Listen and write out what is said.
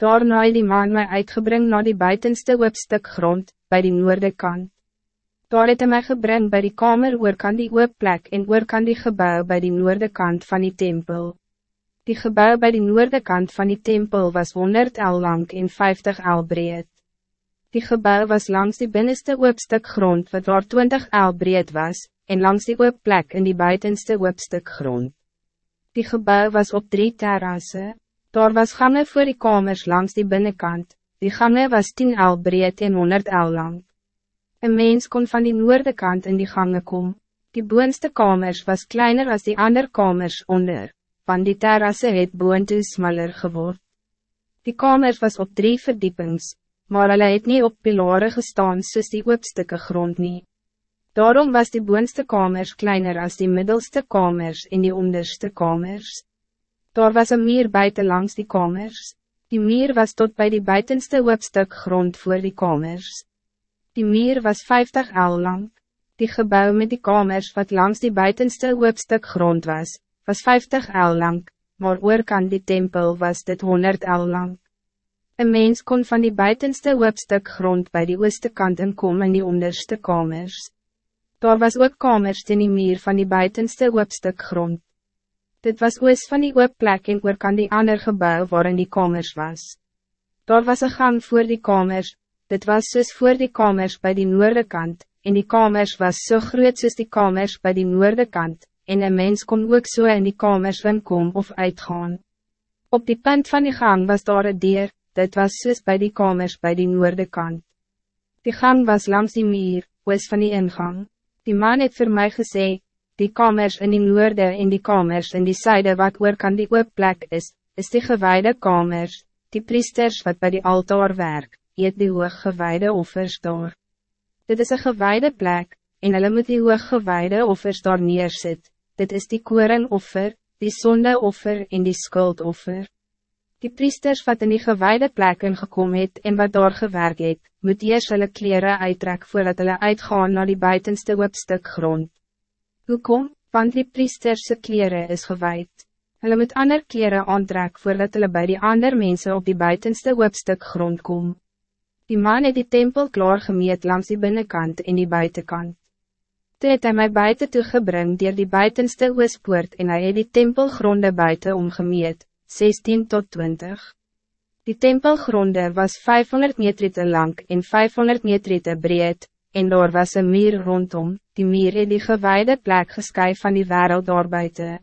Daarna het die man mij uitgebring naar die buitenste hoopstuk grond, bij die noorde kant. Daar het hy my gebring by die kamer oorkant die oopplek en oorkant die gebouw bij die noorde kant van die tempel. Die gebouw bij die noorde kant van die tempel was 100 el lang en 50 el breed. Die gebouw was langs die binnenste oopstuk grond wat daar 20 el breed was, en langs die oopplek in die buitenste oopstuk grond. Die gebouw was op drie terrassen. Daar was gangen voor die kamers langs die binnenkant, die gangen was 10 el breed en 100 el lang. Een mens kon van die noorde kant in die gangen komen. Die boonste kamers was kleiner als die andere kamers onder, want die terrasse het boontoe smaller geword. Die kamers was op drie verdiepings, maar hulle het nie op pilare gestaan soos die oopstukke grond nie. Daarom was die boonste kamers kleiner als die middelste kamers en die onderste kamers. Daar was een meer buiten langs die kamers. Die meer was tot bij die buitenste hoopstuk grond voor die kamers. Die meer was 50 el lang. Die gebouw met die kamers wat langs die buitenste hoopstuk grond was, was 50 el lang, maar oorkant die tempel was dit 100 el lang. Een mens kon van die buitenste hoopstuk grond bij die ooste kant inkom in die onderste kamers. Daar was ook kamers in die meer van die buitenste hoopstuk grond. Dit was oos van die oopplek en oor kan die ander gebouw waarin die kamers was. Daar was een gang voor die kamers, dit was soos voor die kamers bij die noorde kant, en die kamers was zo so groot soos die kamers bij die noorde kant, en een mens kon ook zo so in die kamers kom of uitgaan. Op die punt van die gang was daar een dier, dit was soos bij die kamers bij die noorde kant. Die gang was langs die muur, oos van die ingang. Die man het voor mij gezegd, die kamers in die noorde en die kamers in die zijde wat oor kan die plek is, is die gewijde kamers, die priesters wat bij die altaar werk, eet die hoog gewijde offers daar. Dit is een gewijde plek, en hulle moet die hoog gewijde offers daar neersit, dit is die korenoffer, die sondeoffer en die skuldoffer. Die priesters wat in die gewijde plek ingekom het en wat daar gewerk het, moet eers hulle kleren uittrek voordat hulle uitgaan naar die buitenste hoopstuk grond. Hoekom? Want die priesterse kleren is gewijd. Hulle moet ander kleren aantrek voordat hulle bij die ander mensen op die buitenste hoopstuk grond kom. Die man het die tempel klaar gemeet langs die binnenkant en die buitenkant. Toe het hy my buiten toegebring dier die buitenste oospoort en hy het die tempelgronde buiten omgemeet, 16 tot 20. Die tempelgronde was 500 meter lang en 500 meter breed, en daar was een muur rondom, die muur het die gewijde plek gesky van die wereld daarbuiten.